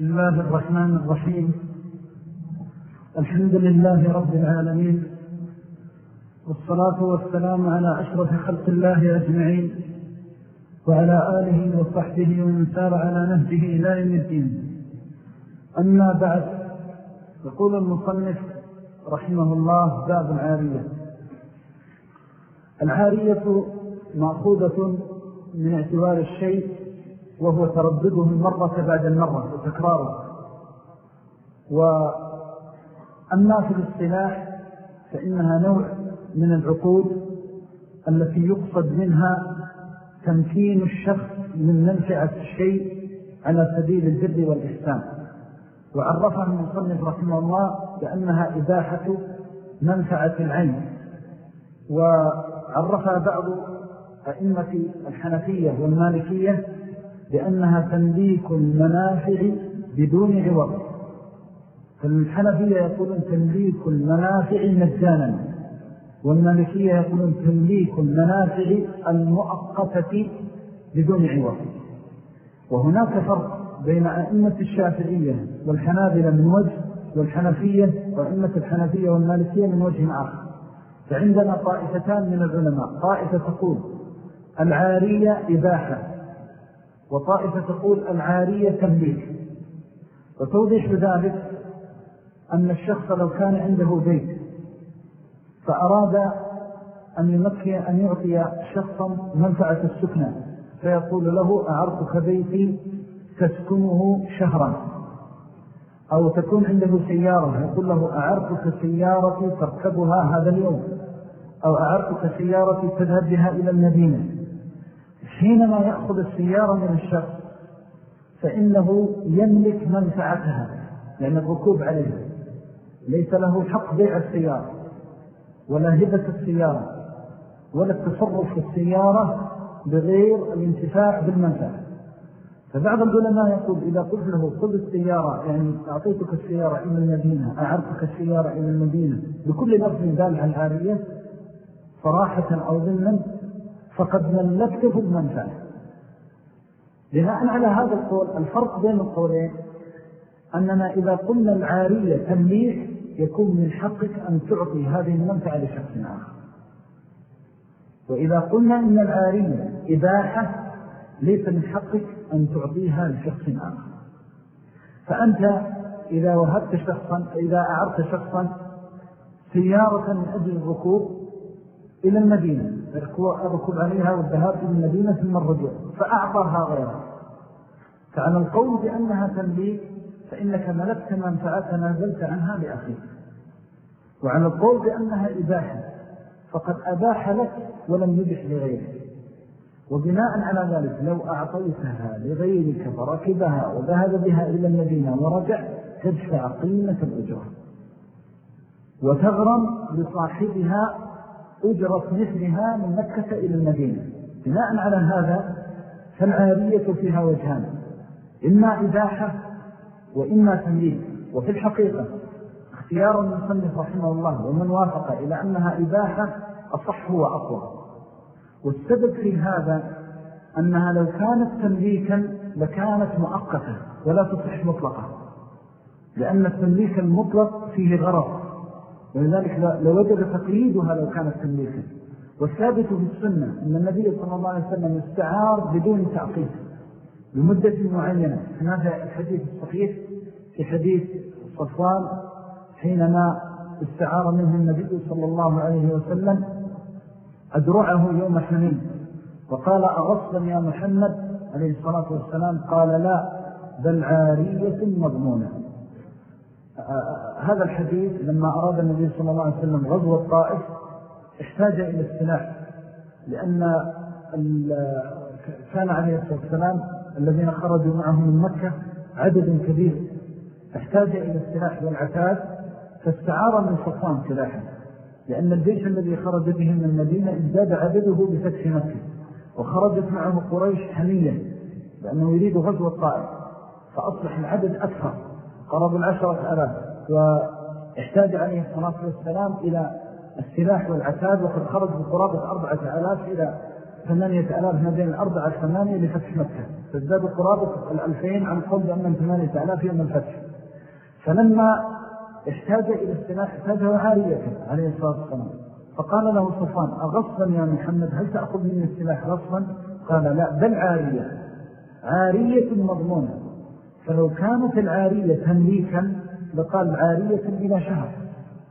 بسم الله الرحمن الرحيم. الحمد لله رب العالمين. والصلاة والسلام على أشرف خلق الله أجمعين وعلى آله وصحبه ومن سار على نهجه إلى يوم أما بعد يقول المصنف رحمه الله باب العارية. العارية مأخوذة من اعتبار الشيء وهو تردده المرة بعد المرة وتكراره وأما في الاصطلاح فإنها نوع من العقود التي يقصد منها تمكين الشخص من منفعة الشيء على سبيل الجد والإحسان. وعرفها المصنف رحمه الله بأنها إباحة منفعة العين. وعرفها بعض أئمة الحنفية والمالكية بأنها تمليك المنافع بدون عوض. فالحنفية يقولون تمليك المنافع مجانا والمالكية يقولون تمليك المنافع المؤقتة بدون عوض. وهناك فرق بين أئمة الشافعية والحنابلة من وجه والحنفية وأئمة الحنفية والمالكية من وجه آخر. فعندنا طائفتان من العلماء. طائفة تقول العارية إباحة وطائفة تقول العارية تمليك وتوضيح بذلك أن الشخص لو كان عنده بيت فأراد أن يمكن أن يعطي شخصا منفعة السكنة. فيقول له أعرضك بيتي تسكنه شهرا أو تكون عنده سيارة. يقول له أعرضك سيارتي تركبها هذا اليوم أو أعرضك سيارتي تذهب بها إلى المدينة. حينما يأخذ السيارة من الشخص فإنه يملك منفعتها لأن الركوب عليها. ليس له حق بيع السيارة ولا هبة السيارة ولا التصرف في السيارة بغير الانتفاع بالمنفعة. فبعض العلماء يقول إذا قلت له خذ السيارة يعني أعطيتك السيارة إلى المدينة أعرتك السيارة إلى المدينة بكل لفظ عن العارية صراحة أو ضمنا فقد ملكته المنفعة بناء على هذا القول الفرق بين القولين أننا إذا قلنا العارية تمليك يكون من حقك أن تعطي هذه المنفعة لشخص آخر. وإذا قلنا إن العارية إباحة ليس من حقك أن تعطيها لشخص آخر. فأنت إذا وهبت شخصا إذا أعرت شخصا سيارة من أجل الركوب إلى المدينة. الركوب عليها والذهاب إلى المدينة ثم الرجوع فأعطاها غيرها فعلى القول بأنها تنبيه فإنك ملكت منفعة نازلت عنها لأخيك. وعلى القول بأنها إباحة فقد أباح لك ولم يبح لغيرك. وبناء على ذلك لو أعطيتها لغيرك فركبها وذهب بها إلى المدينة ورجع تدفع قيمة الأجرة وتغرم لصاحبها أجرة مثلها من مكة إلى المدينة. بناء على هذا فالعارية فيها وجهان. إما إباحة وإما تمليك وفي الحقيقة اختيار المصنف رحمه الله ومن وافق إلى أنها إباحة أصح وأقوى. والسبب في هذا أنها لو كانت تمليكا لكانت مؤقتة ولا تصح مطلقة لأن التمليك المطلق فيه غرض. ولذلك لوجد تقييدها لو كانت تمليكا. والثابت في السنة أن النبي صلى الله عليه وسلم استعار بدون تعقيد. لمدة معينة. هذا الحديث الصحيح في حديث صفوان حينما استعار منه النبي صلى الله عليه وسلم أدرعه يوم حنين. وقال أغصبا يا محمد؟ عليه الصلاة والسلام. قال لا بل عارية مضمونة. هذا الحديث لما أراد النبي صلى الله عليه وسلم غزو الطائف احتاج إلى السلاح لأن كان عليه الصلاة والسلام الذين خرجوا معه من مكة عدد كبير. احتاج إلى السلاح والعتاد فاستعار من صفان سلاحا لأن الجيش الذي خرج به من المدينة ازداد عدده بفتح مكة وخرجت معه قريش حمية لأنه يريد غزو الطائف فأصبح العدد أكثر. قرب العشرة ألاف واحتاج عليه الصلاة والسلام إلى السلاح والعتاد وقد خرج بقرابة أربعة ألاف إلى ثمانية ألاف ما بين الأربعة الثمانية لفتح مكة. فازدادوا قرابة الألفين عن قول بأنهم ثمانية ألاف يوم الفتح. فلما احتاج إلى السلاح احتاجه عارية عليه الصلاة والسلام. فقال له صفان أغصبا يا محمد هل تأخذ مني السلاح غصبا؟ قال لا بل عارية. عارية مضمونة. فلو كانت العارية تمليكا لقال عارية إلى شهر.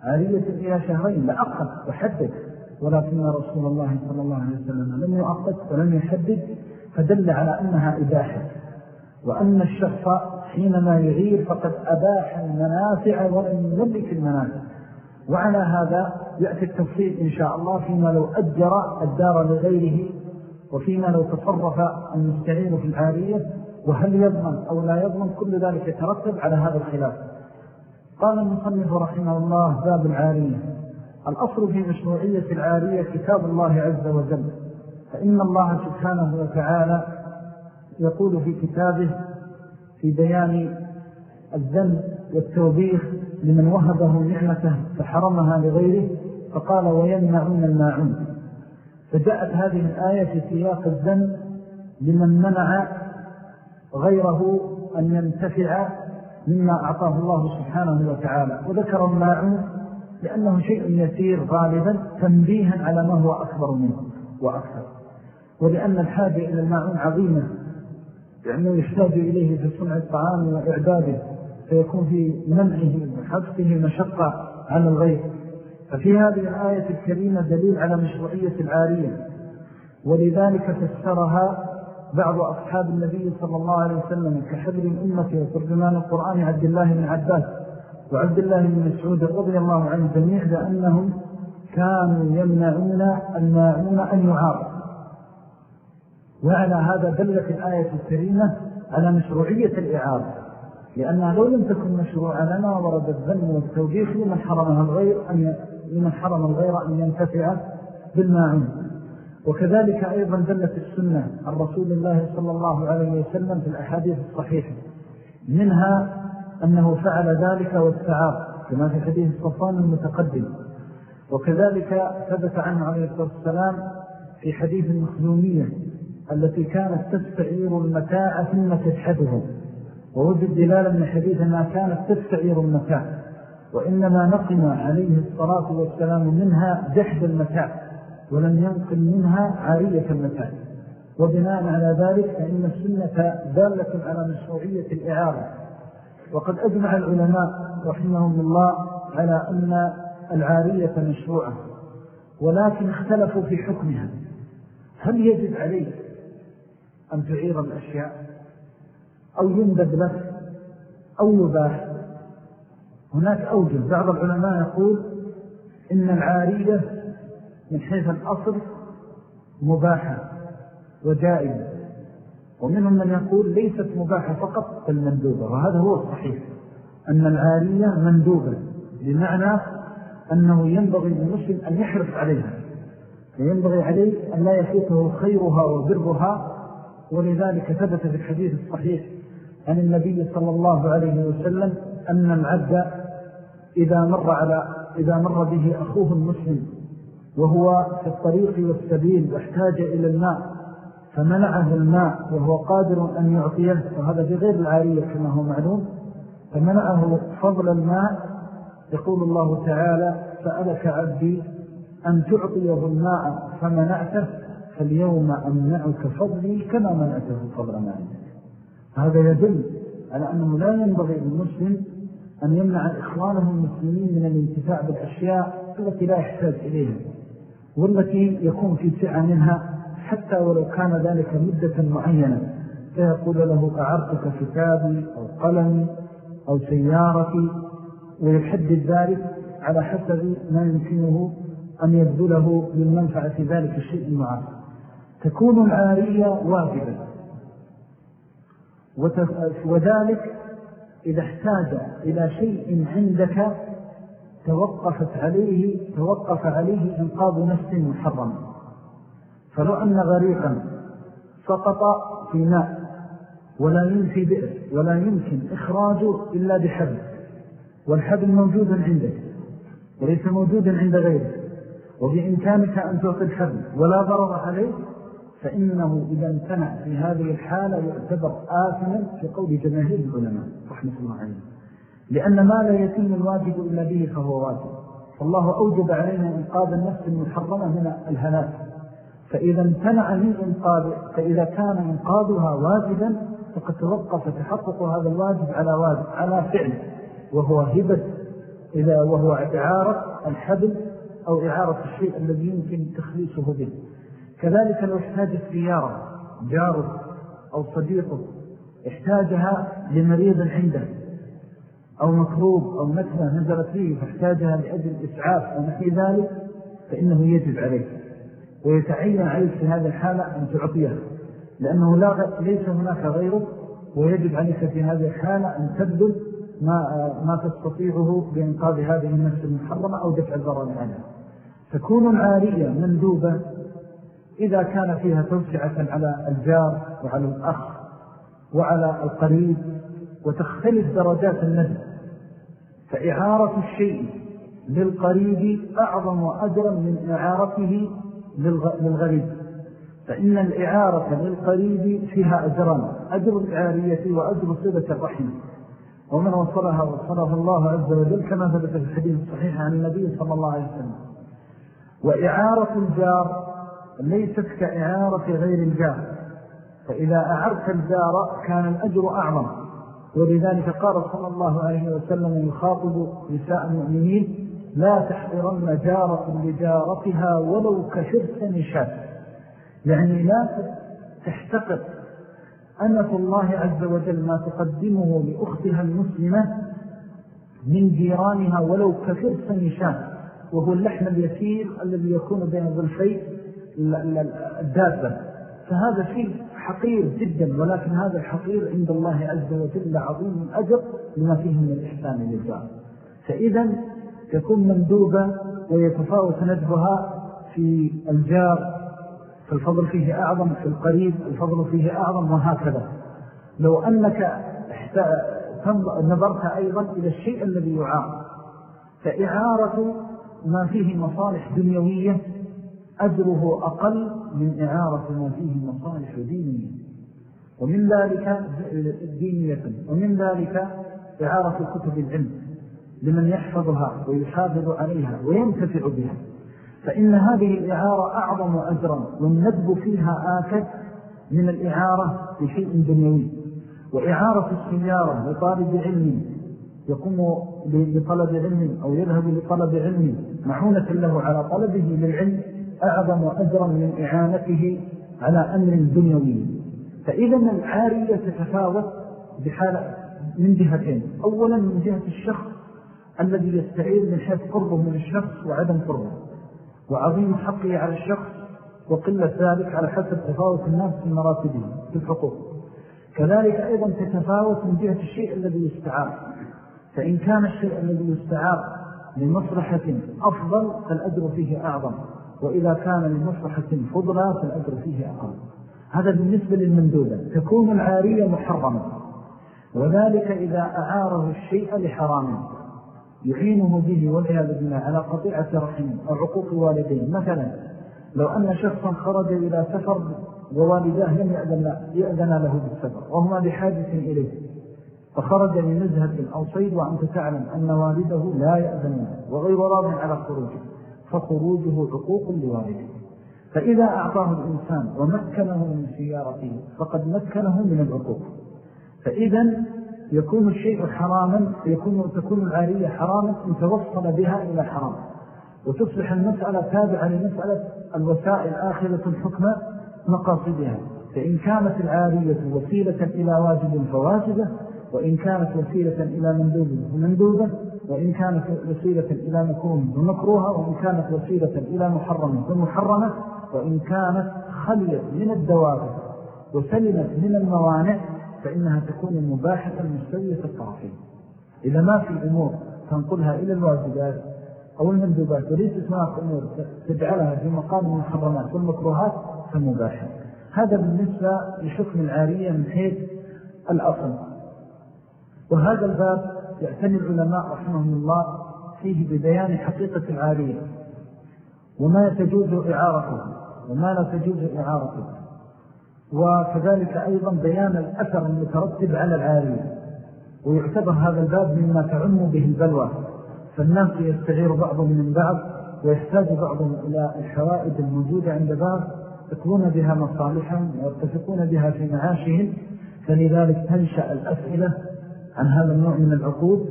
عارية إلى شهرين لأقل وحدد ولكن رسول الله صلى الله عليه وسلم لم يؤقت ولم يحدد فدل على أنها إباحة. وأن الشخص حينما يعير فقد أباح المنافع ولم يملك المنافع. وعلى هذا يأتي التفصيل إن شاء الله فيما لو أجر الدار لغيره وفيما لو تصرف المستعين في العارية وهل يضمن أو لا يضمن؟ كل ذلك يترتب على هذا الخلاف. قال المصنف رحمه الله باب العارية. الأصل في مشروعية العارية كتاب الله عز وجل. فإن الله سبحانه وتعالى يقول في كتابه في بيان الذنب والتوبيخ لمن وهبه نعمته فحرمها لغيره فقال ويمنعون الماعون. فجاءت هذه الآية في سياق الذنب لمن منع غيره أن ينتفع مما أعطاه الله سبحانه وتعالى. وذكر الماعون لأنه شيء يسير غالبا تنبيها على ما هو أكبر منه وأكثر. ولأن الحاجة إلى الماعون عظيمة لأنه يحتاج إليه في صنع الطعام وإعداده فيكون في منعه وحفظه مشقة على الغير. ففي هذه الآية الكريمة دليل على مشروعية العارية. ولذلك فسرها بعض أصحاب النبي صلى الله عليه وسلم كحبر الأمة وترجمان القرآن عبد الله بن عباس وعبد الله بن مسعود رضي الله عنه جميع لأنهم كانوا يمنعون الماعون أن يعارض وعلى هذا دلت الآية الكريمة على مشروعية الإعارة لأنها لو لم تكن مشروعة لنا ورد الذن والتوجيخ لمن حرمها الغير أن لمن حرم الغير أن ينتفع بالماعون. وكذلك أيضا دلت السنة عن رسول الله صلى الله عليه وسلم في الأحاديث الصحيحة. منها أنه فعل ذلك واستعار كما في حديث الصفان المتقدم. وكذلك ثبت عنه عليه الصلاة والسلام في حديث المخزومية التي كانت تستعير المتاع ثم تجحده ووجد دلالة من حديث ما كانت تستعير المتاع وإنما نقم عليه الصلاة والسلام منها جحد المتاع. ولم ينقل منها عارية المتاع وبناء على ذلك فإن السنة دالة على مشروعية الإعارة. وقد أجمع العلماء رحمهم الله على أن العارية مشروعة ولكن اختلفوا في حكمها. هل يجب عليه أن تعير الأشياء؟ أو يندب لك؟ أو يباح؟ هناك أوجه. بعض العلماء يقول إن العارية من حيث الأصل مباحة وجائزة ومنهم من يقول ليست مباحة فقط بل مندوبة. وهذا هو الصحيح أن العارية مندوبة بمعنى أنه ينبغي للمسلم أن يحرص عليها. وينبغي عليه أن لا يفوته خيرها وبرها. ولذلك ثبت في الحديث الصحيح عن النبي صلى الله عليه وسلم أن العبد إذا مر, على إذا مر به أخوه المسلم وهو في الطريق والسبيل واحتاج إلى الماء فمنعه الماء وهو قادر أن يعطيه وهذا في غير العارية كما هو معلوم فمنعه فضل الماء. يقول الله تعالى سألك عبدي أن تعطيه الماء فمنعته فاليوم أمنعك فضلي كما منعته فضل ما عندك هذا يدل على أنه لا ينبغي للمسلم أن يمنع إخوانه المسلمين من الانتفاع بالأشياء التي لا يحتاج إليها. والتي يكون في سعة منها حتى ولو كان ذلك مدة معينة. فيقول له أعرتك كتابي أو قلمي أو سيارتي؟ ويحدد ذلك على حسب ما يمكنه أن يبذله للمنفعة في ذلك الشيء المعارف تكون العارية واجبة. وذلك إذا احتاج إلى شيء عندك توقفت عليه توقف عليه إنقاذ نفس محرم. فلو أن غريقا سقط في ماء ولا ينفي بئر ولا يمكن إخراجه إلا بحبل والحبل موجود عندك وليس موجودا عند غيرك وبإمكانك أن تعطي الحبل ولا ضرر عليه فإنه إذا امتنع في هذه الحالة يعتبر آثما في قول جماهير العلماء. رحمة الله عليه لأن ما لا يتم الواجب إلا به فهو واجب. فالله أوجب علينا إنقاذ النفس المحرمة من الهلاك. فإذا امتنع من إنقاذ فإذا كان إنقاذها واجبا فقد توقف تحقق هذا الواجب على واجب على فعل وهو هبة. إذا وهو إعارة الحبل أو إعارة الشيء الذي يمكن تخليصه به. كذلك لو احتاج السيارة جاره أو صديقه احتاجها لمريض عنده. أو مكروب أو نكمة نزلت فيه فاحتاجها لأجل إسعاف أو ذلك فإنه يجب عليه. ويتعين عليك في هذه الحالة أن تعطيها لأنه لا ليس هناك غيره ويجب عليك في هذه الحالة أن تبذل ما, ما تستطيعه بإنقاذ هذه النفس المحرمة أو دفع الضرر عنها. تكون العارية مندوبة إذا كان فيها توسعة على الجار وعلى الأخ وعلى القريب وتختلف درجات الندب فإعارة الشيء للقريب أعظم أجرا من إعارته للغريب. فإن الإعارة للقريب فيها أجران أجر الإعارية وأجر صلة الرحم. ومن وصلها وصلها الله عز وجل كما ثبت في الحديث الصحيح عن النبي صلى الله عليه وسلم. وإعارة الجار ليست كإعارة غير الجار. فإذا أعرت الجار كان الأجر أعظم. ولذلك قال صلى الله عليه وسلم يخاطب نساء المؤمنين لا تحقرن جارة لجارتها ولو كشرس نشاة يعني لا تحتقر. أمة الله عز وجل ما تقدمه لأختها المسلمة من جيرانها ولو كفرس نشان وهو اللحم اليسير الذي يكون بين ظلفي الدابة. فهذا شيء حقير جدا ولكن هذا الحقير عند الله عز وجل عظيم أجر لما فيه من الإحسان للجار فإذا تكون مندوبة ويتفاوت ندبها في الجار فالفضل فيه أعظم في القريب الفضل فيه أعظم وهكذا. لو أنك نظرت أيضا إلى الشيء الذي يعار فإعارة ما فيه مصالح دنيوية أجره أقل من إعارة ما فيه مصالح دينية. ومن ذلك دينية. ومن ذلك إعارة كتب العلم لمن يحفظها ويحافظ عليها وينتفع بها. فإن هذه الإعارة أعظم أجرا والندب فيها آكد من الإعارة بشيء دنيوي. وإعارة السيارة لطالب علم يقوم لطلب علم أو يذهب لطلب علم معونة له على طلبه للعلم أعظم أجرا من إعانته على أمر دنيوي. فإذا العارية تتفاوت بحالة من جهتين. أولا من جهة الشخص الذي يستعير من حيث قربه من الشخص وعدم قربه. وعظيم حقه على الشخص وقلة ذلك على حسب تفاوت الناس في مراتبه في الحقوق. كذلك أيضا تتفاوت من جهة الشيء الذي يستعار. فإن كان الشيء الذي يستعار لمصلحة أفضل فالأجر فيه أعظم. وإذا كان لمصلحة فضلة فالأجر فيه أقل. هذا بالنسبة للمندودة تكون العارية محرمة. وذلك إذا أعاره الشيء لحرامه يعينه به والعياذ بالله على قطيعة رحمه أو عقوق والدين. مثلا لو أن شخصا خرج إلى سفر ووالداه لم يأذن له بالسفر وهما بحاجة إليه. فخرج لنزهة أو صيد وأنت تعلم أن والده لا يأذن له وغير راض على خروجه. فخروجه عقوق لوالده. فإذا أعطاه الإنسان ومكنه من سيارته فقد مكنه من العقوق. فإذا يكون الشيء حراما يكون تكون العارية حراما إن توصل بها إلى حرام. وتصبح المسألة تابعة لمسألة الوسائل آخرة الحكم مقاصدها. فإن كانت العارية وسيلة إلى واجب فواجبة وإن كانت وسيلة إلى مندوب فمندوبة وإن كانت وسيلة إلى مكروه فمكروهة وإن كانت وسيلة إلى محرم فمحرمة وإن كانت خلية من الدواب وسلمت من الموانع فإنها تكون مباحة مستوية الطرفين إذا ما في أمور تنقلها إلى الواجبات أو المندوبات وليست هناك أمور تجعلها في مقام المحرمات والمكروهات فمباحة. هذا بالنسبة لحكم العارية من حيث الأصل. وهذا الباب يعتني العلماء رحمهم الله فيه ببيان حقيقة العارية وما تجوز إعارته وما لا تجوز إعارته. وكذلك أيضا بيان الأثر المترتب على العارية ويعتبر هذا الباب مما تعم به البلوى. فالناس يستغير بعضهم من بعض ويحتاج بعضهم إلى الحوائد الموجودة عند بعض يكون بها مصالحهم ويتفقون بها في معاشهم. فلذلك تنشأ الأسئلة عن هذا النوع من العقود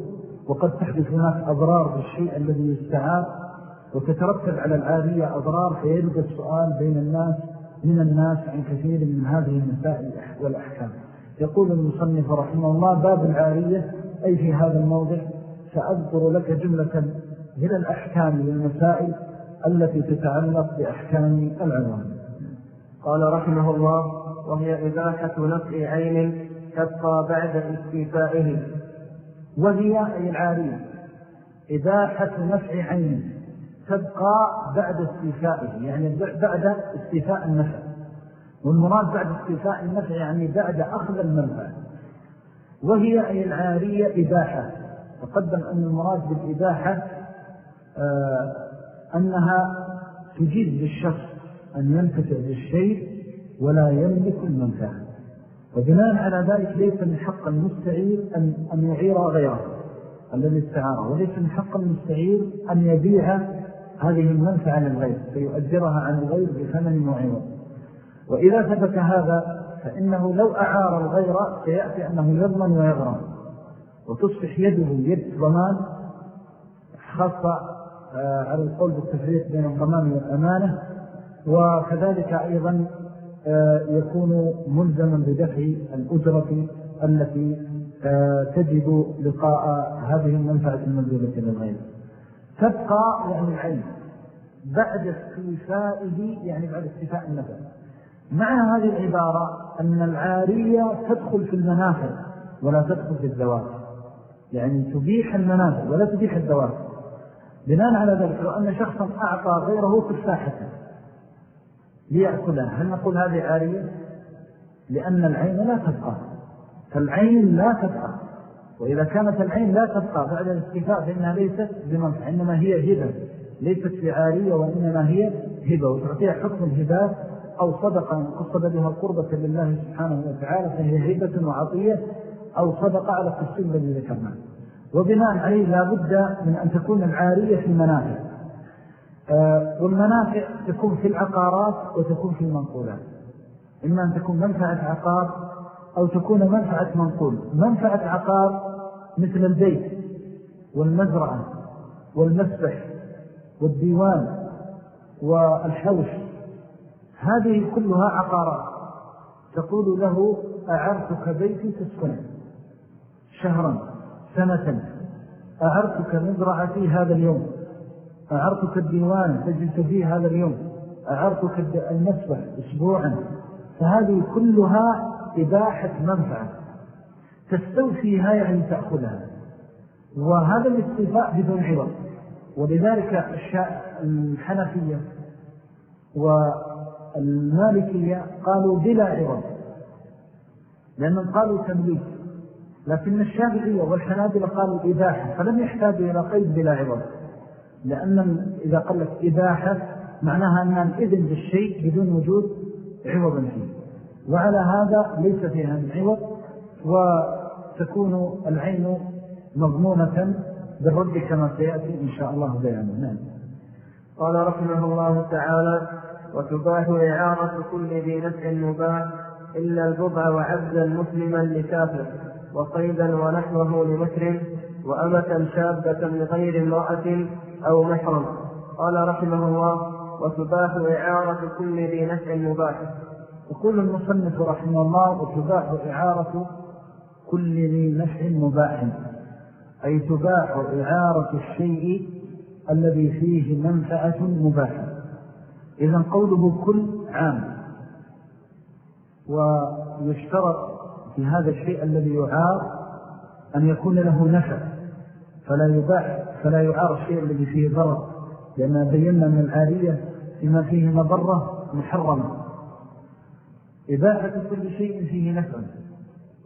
وقد تحدث هناك أضرار بالشيء الذي يستعار وتترتب على العارية أضرار فيرد السؤال بين الناس من الناس عن كثير من هذه المسائل والأحكام. يقول المصنف رحمه الله باب العارية أي في هذا الموضع سأذكر لك جملة من الأحكام والمسائل التي تتعلق بأحكام العلوم قال رحمه الله وهي إباحة نفع عين تبقى بعد استيفائه وهي أي العارية. إباحة نفع عين تبقى بعد استيفائه يعني بعد استيفاء النفع. والمراد بعد استيفاء النفع يعني بعد أخذ المنفع. وهي أي العارية إباحة. تقدم أن المراد بالإباحة آه أنها تجيب للشخص أن ينتفع بالشيء ولا يملك المنفع. وبناء على ذلك ليس من حق المستعير أن, أن يعير غيره الذي استعاره. وليس من حق المستعير أن يبيع هذه المنفعة للغير فيؤجرها عن الغير بثمن معيوض وإذا ثبت هذا فإنه لو أعار الغير سيأتي أنه يضمن ويغرم وتصبح يده يد ضمان خاصة آه، على القول بالتفريق بين الضمان والأمانة. وكذلك أيضا يكون ملزما بدفع الأجرة التي آه، تجد لقاء هذه المنفعة المنزلة للغير تبقى يعني العين بعد استيفائه يعني بعد استيفاء النفع. مع هذه العبارة أن العارية تدخل في المنافع ولا تدخل في الزواج. يعني تبيح المنافع ولا تبيح الزواج. بناء على ذلك لو أن شخصا أعطى غيره تفاحة ليأكلها هل نقول هذه عارية لأن العين لا تبقى. فالعين لا تبقى. وإذا كانت العين لا تبقى بعد الاستفاء فإنها ليست بمنفع إنما هي هبة. ليست بعارية وإنما هي هبة. وتعطيها حكم الهبات أو صدقة قصد بها قربة لله سبحانه وتعالى فهي هبة وعطية أو صدقة على التفصيل الذي ذكرناه وبناء عليه لا بد من أن تكون العارية في المنافع آه، والمنافع تكون في العقارات وتكون في المنقولات. إما أن تكون منفعة عقار أو تكون منفعة منقول. منفعة عقار مثل البيت والمزرعة والمسبح والديوان والحوش. هذه كلها عقارات. تقول له أعرتك بيتي تسكنه. شهرا سنة. أعرتك مزرعتي هذا اليوم. أعرتك الديوان تجلس فيه هذا اليوم. أعرتك المسبح أسبوعا. فهذه كلها إباحة منفعة. تستوفيها يعني تأخذها. وهذا الاستيفاء بدون عوض. ولذلك الحنفية والمالكية قالوا بلا عوض. لأنهم قالوا تمليك. لكن الشافعية والحنابلة قالوا إباحة. فلم يحتاجوا إلى قيد بلا عوض. لأن إذا قلت إباحة معناها أنها الإذن بالشيء بدون وجود عوضا فيه. وعلى هذا ليس فيها من عوض وتكون العين مضمونة بالرد كما سيأتي إن شاء الله بيانه. نعم. قال رحمه الله تعالى وتباح إعارة كل ذي نفع مباح إلا البضع وعبدا مسلما لكافر وصيدا ونحوه لمكر وأمة شابة لغير امرأة أو محرم. قال رحمه الله وتباح إعارة كل ذي نفع مباح. يقول المصنف رحمه الله وتباح إعارة كل ذي نفع مباح. أي تباح إعارة الشيء الذي فيه منفعة مباحة إذا قوله كل عام. ويشترط في هذا الشيء الذي يعار أن يكون له نفع. فلا يباح فلا يعار الشيء الذي فيه ضرر لأننا بينا من العارية بما فيه مضرة محرمة. إباحة كل شيء فيه نفع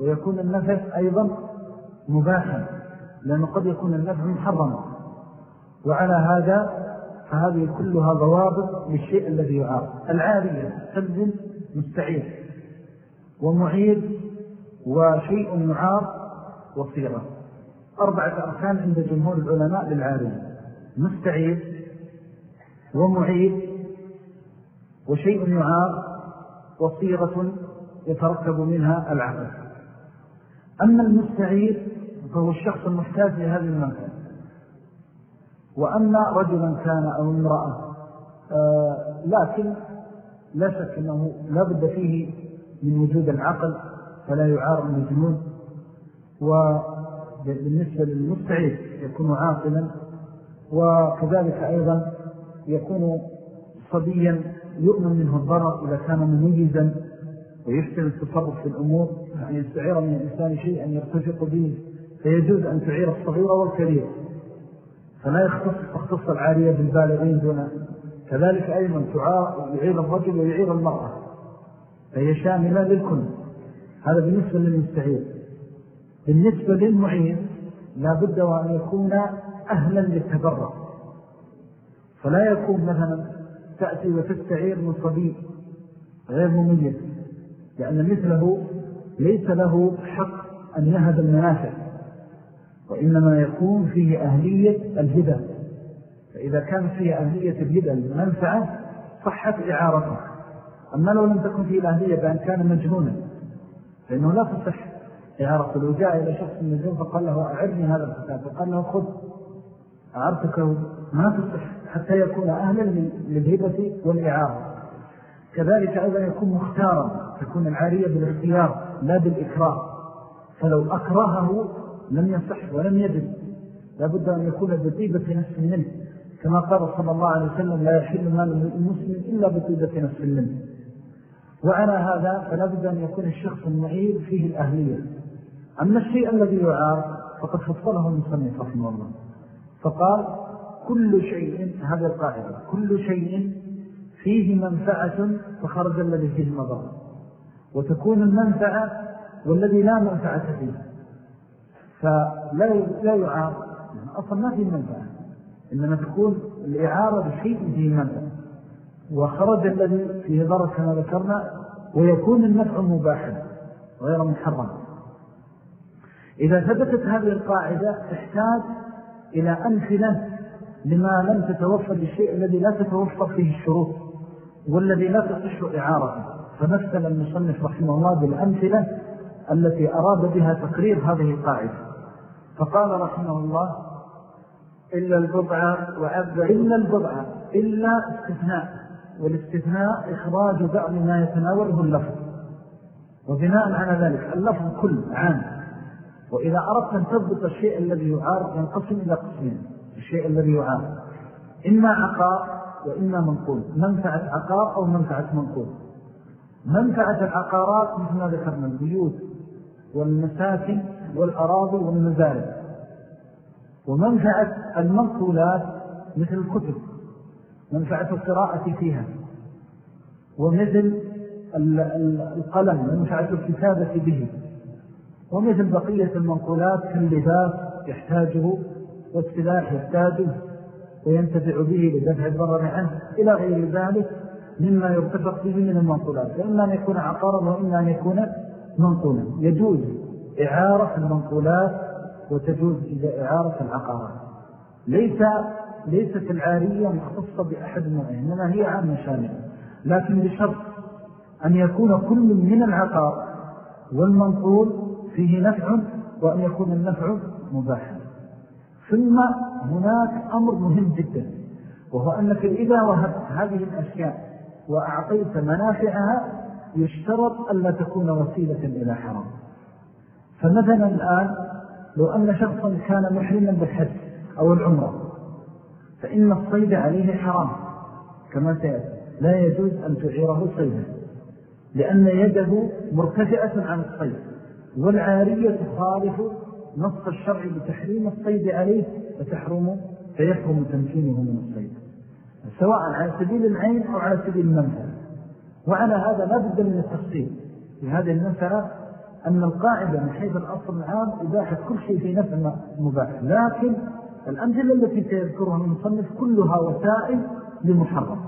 ويكون النفع أيضا مباحا لأنه قد يكون النفع محرما. وعلى هذا فهذه كلها ضوابط للشيء الذي يعار العارية تلزم مستعير ومعير وشيء يعار وصيرة. أربعة أركان عند جمهور العلماء للعارية مستعير ومعيد وشيء يعار وصيرة يتركب منها العقل. أما المستعير فهو الشخص المحتاج لهذه المنفعة وأما رجلا كان أو امرأة آه لكن لا شك أنه لا بد فيه من وجود العقل فلا يعار المجنون وبالنسبة للمستعيد يكون عاقلا وكذلك أيضا يكون صبيا يؤمن منه الضرر إذا كان مميزا ويحسن التصرف في الأمور. يعني يستعير من الإنسان شيئا يرتفق به فيجوز أن تعير الصغير والكبير. فلا يختص تختص العالية بالبالغين دون كذلك أيضا يعير الرجل ويعير المرأة فهي شاملة للكل. هذا بالنسبة للمستعير. بالنسبة للمعين لا بد وأن يكون أهلا للتبرع. فلا يكون مثلا تأتي وتستعير من صبي غير مميز لأن مثله ليس له حق أن يهد المنافع وإنما يكون فيه أهلية الهدى. فإذا كانت فيه أهلية الهدى المنفعة صحت إعارته. أما لو لم تكن فيه الأهلية بأن كان مجنونا فإنه لا تصح. لو جاء إلى شخص مجنون فقال له أعرني هذا الكتاب فقال له خذ. أعرتك ما تصح حتى يكون أهلا للهبة والإعارة. كذلك أيضا يكون مختارا تكون العارية بالاختيار لا بالإكراه. فلو أكرهه لم يصح ولم يجب لابد أن يكون بطيبة نفس منه. كما قال صلى الله عليه وسلم لا يحل مال المسلم إلا بطيبة نفس منه. وعلى هذا فلا بد أن يكون الشخص المعيد فيه الأهلية. أما الشيء الذي يعار فقد فصله المصنف رحمه الله. فقال كل شيء هذا القاعدة كل شيء فيه منفعة فخرج الذي فيه مضر وتكون المنفعة والذي لا منفعة فيه. فلا لا يعار أصلا ما فيه منفعة. إنما تكون الإعارة بشيء فيه منفعة. وخرج الذي فيه ضرر كما ذكرنا ويكون النفع مباحا غير محرم. إذا ثبتت هذه القاعدة تحتاج إلى أمثلة لما لم تتوفر للشيء الذي لا تتوفر فيه الشروط والذي لا تصح إعارته. فمثل المصنف رحمه الله بالأمثلة التي أراد بها تقرير هذه القاعدة. فقال رحمه الله إلا البضع وعبد إلا البضع إلا استثناء. والاستثناء إخراج بعض ما يتناوله اللفظ. وبناء على ذلك اللفظ كل عام. وإذا أردت أن تضبط الشيء الذي يعار ينقسم إلى قسمين. الشيء الذي يعار. إما عقار وإما منقول. منفعة عقار أو منفعة منقول. منفعة العقارات مثل ما ذكرنا البيوت والمساكن والأراضي والمزارع. ومنفعة المنقولات مثل الكتب. منفعة القراءة فيها. ومثل القلم منفعة الكتابة به. ومثل بقية المنقولات كاللباس يحتاجه والسلاح يحتاجه وينتفع به لدفع الضرر عنه إلى غير ذلك مما يرتفق به من المنقولات فإما أن يكون عقارا وإما أن يكون منقولا. يجوز إعارة المنقولات وتجوز إعارة العقارات. ليس ليست العارية مختصة بأحد معين إنما هي عام شاملة. لكن بشرط أن يكون كل من العقار والمنقول فيه نفع وأن يكون النفع مباحا. ثم هناك أمر مهم جدا وهو أنك إذا وهبت هذه الأشياء وأعطيت منافعها يشترط ألا تكون وسيلة إلى حرام. فمثلا الآن لو أن شخصا كان محرما بالحج أو العمرة فإن الصيد عليه حرام. كما سيأتي لا يجوز أن تعيره صيدا لأن يده مرتفعة عن الصيد. والعارية تخالف نص الشرع بتحريم الصيد عليه فتحرم فيحرم تمكينه من الصيد. سواء على سبيل العين أو على سبيل المنفع وعلى هذا لا بد من التفصيل في هذه المسألة أن القاعدة من حيث الأصل العام إباحة كل شيء في نفع مباح. لكن الأمثلة التي سيذكرها المصنف كلها وسائل لمحرم.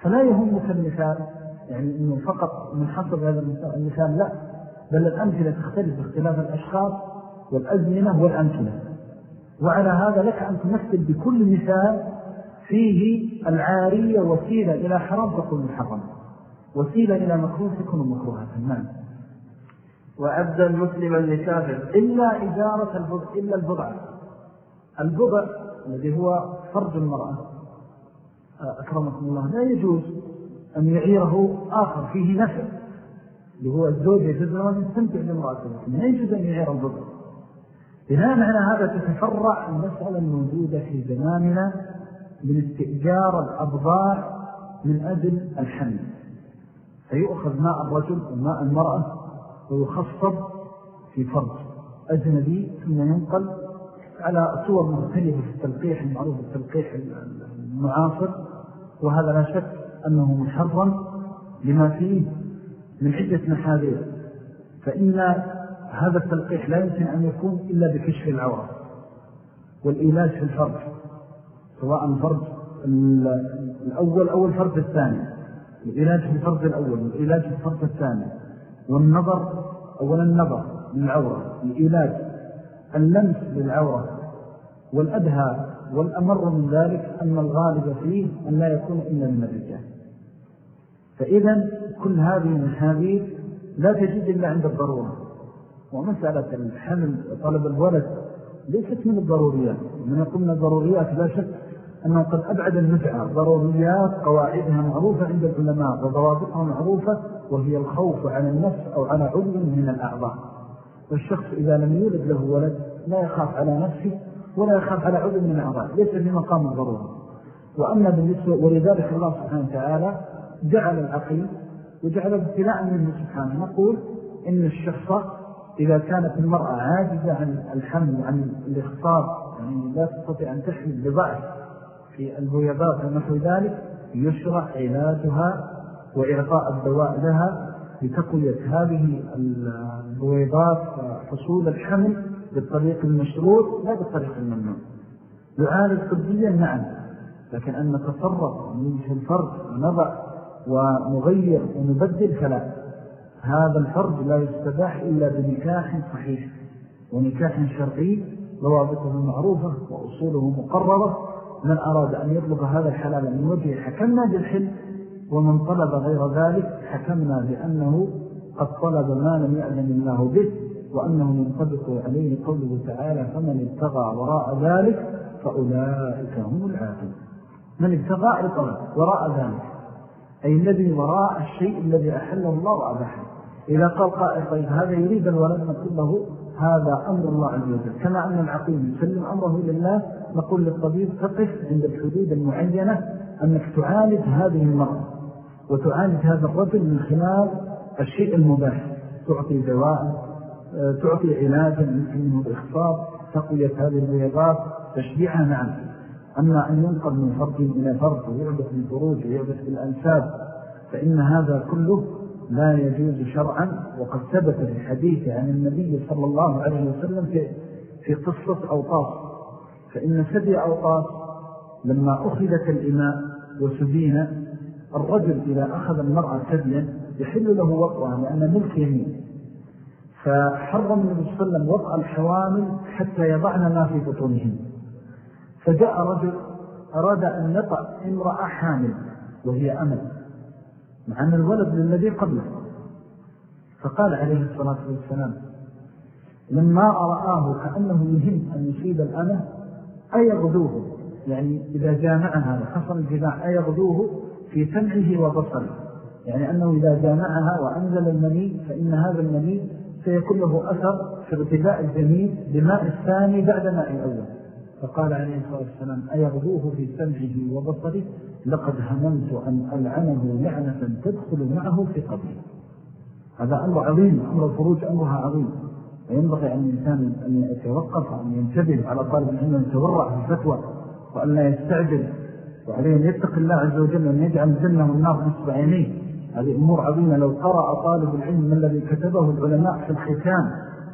فلا يهمك المثال يعني أنه فقط من حصل هذا المثال لا. بل الأمثلة تختلف باختلاف الأشخاص والأزمنة والأمثلة. وعلى هذا لك أن تمثل بكل مثال فيه العارية وسيلة إلى حرام تكون محرم وسيلة إلى مكروه تكون مكروهة. نعم. وعبدا مسلما لكافر إلا إدارة البضع إلا البضع. البضع الذي هو فرج المرأة. أكرمكم الله. لا يجوز أن يعيره آخر فيه نفع. اللي هو الزوج يجوز له أن يستمتع بامرأته لا يجوز أن يعير البضع بناء على هذا تتفرع المسألة الموجودة في زماننا من استئجار الأبضاع من أجل الحمل. فيؤخذ ماء الرجل وماء المرأة ويخصب في فرج أجنبي ثم ينقل على صور مختلفة في التلقيح المعروف التلقيح المعاصر. وهذا لا شك أنه محرم لما فيه من عدة محاذير. فإن هذا التلقيح لا يمكن أن يكون إلا بكشف العورة والإيلاج في الفرج سواء الفرج الأول أو الفرج الثاني. الإيلاج في الفرج الأول والإيلاج في الفرج الثاني. والنظر أولا النظر للعورة الإيلاج. اللمس للعورة. والأدهى والأمر من ذلك أن الغالب فيه أن لا يكون إلا من الرجال. فإذا كل هذه المحاذير لا تجد إلا عند الضرورة. ومسألة الحمل طلب الولد ليست من الضروريات. من من الضروريات لا شك أنه قد أبعد النفع ضروريات قواعدها معروفة عند العلماء وضوابطها معروفة وهي الخوف على النفس أو على عضو من الأعضاء. والشخص إذا لم يولد له ولد لا يخاف على نفسه ولا يخاف على عضو من الأعضاء. ليس في مقام الضرورة. وأما بالنسبة ولذلك الله سبحانه وتعالى جعل العقيم وجعل ابتلاء منه سبحانه. نقول إن الشخص إذا كانت المرأة عاجزة عن الحمل عن الإخصاب يعني لا تستطيع أن تحمل بضعف في البيضات ونحو ذلك يشرع علاجها وإعطاء الدواء لها لتقوية هذه البويضات وحصول الحمل بالطريق المشروع لا بالطريق الممنوع. يعالج طبيا نعم لكن أن نتصرف من الفرد ونضع ونغير ونبدل فلا هذا الفرد لا يستباح إلا بنكاح صحيح ونكاح شرعي ضوابطه معروفة وأصوله مقررة. من أراد أن يطلب هذا الحلال من وجه حكمنا بالحل ومن طلب غير ذلك حكمنا بأنه قد طلب ما لم يأذن الله به وأنه ينطبق عليه قوله تعالى فمن ابتغى وراء ذلك فأولئك هم العادون من ابتغى الطلب وراء ذلك أي الذي وراء الشيء الذي أحله الله وأبحه إذا قال قائل طيب هذا يريد الولد نقول له هذا أمر الله عز وجل. كما أن العقيم يسلم أمره لله نقول للطبيب تقف عند الحدود المعينة أنك تعالج هذه المرأة وتعالج هذا الرجل من خلال الشيء المباح. تعطي دواء تعطي علاجا يمكن منه الإخفاض تقوية هذه البيضات تشبيعها نعم. أما أن ينقل من فرد إلى فرد ويعبث بالفروج ويعبث بالأنساب فإن هذا كله لا يجوز شرعا. وقد ثبت في الحديث عن النبي صلى الله عليه وسلم في, في قصة أوطاس. فإن سبي أوطاس لما أخذت الإماء وسبينا الرجل إذا أخذ المرأة سبيا يحل له وطئها لأن ملك يمين. فحرم النبي صلى الله عليه وسلم وضع الحوامل حتى يضعن ما في بطونهم فجاء رجل أراد أن يطع امرأة حامل وهي أمل مع أن الولد للذي قبله. فقال عليه الصلاة والسلام لما أرآه كأنه يهم أن يصيب الأمل أيغذوه يعني إذا جامعها وحصل الجماع أيغذوه في سمعه وبصره. يعني أنه إذا جامعها وأنزل المني فإن هذا المني سيكون له أثر في ارتداء الجميل بماء الثاني بعد ماء الأول. فقال عليه الصلاة والسلام أيغذوه في سمعه وبصره؟ لقد هممت أن ألعنه لعنة تدخل معه في قبله هذا أمر عظيم أمر الفروج أمرها عظيم. وينبغي أن الإنسان أن يتوقف وأن ينتبه على طالب العلم أن يتورع في الفتوى وأن لا يستعجل وعليه أن يتق الله عز وجل أن يجعل الجنة والنار نصب عينيه. هذه أمور عظيمة. لو قرأ طالب العلم ما الذي كتبه العلماء في الختان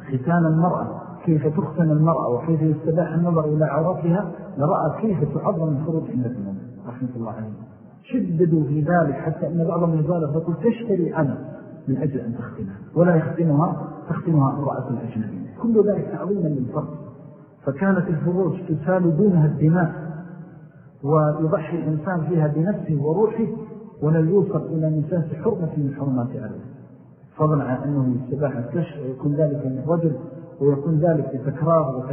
ختان المرأة كيف تختن المرأة وكيف يستباح النظر إلى عورتها لرأى كيف تعظم عند النوم رحمة الله عليه. شددوا في ذلك حتى أن بعضهم يزال فقل تشتري أنا من أجل أن تختمها ولا يختمها تختمها امرأة الأجنبية. كل ذلك تعظيما للفرق فكانت الفروج تسال دونها الدماء ويضحي الإنسان فيها بنفسه وروحه ولا يوصل إلى مساس حرمة من حرمات عليه فضلا عن أنه يستباح الكشف ويكون ذلك من الرجل ويكون ذلك بتكرار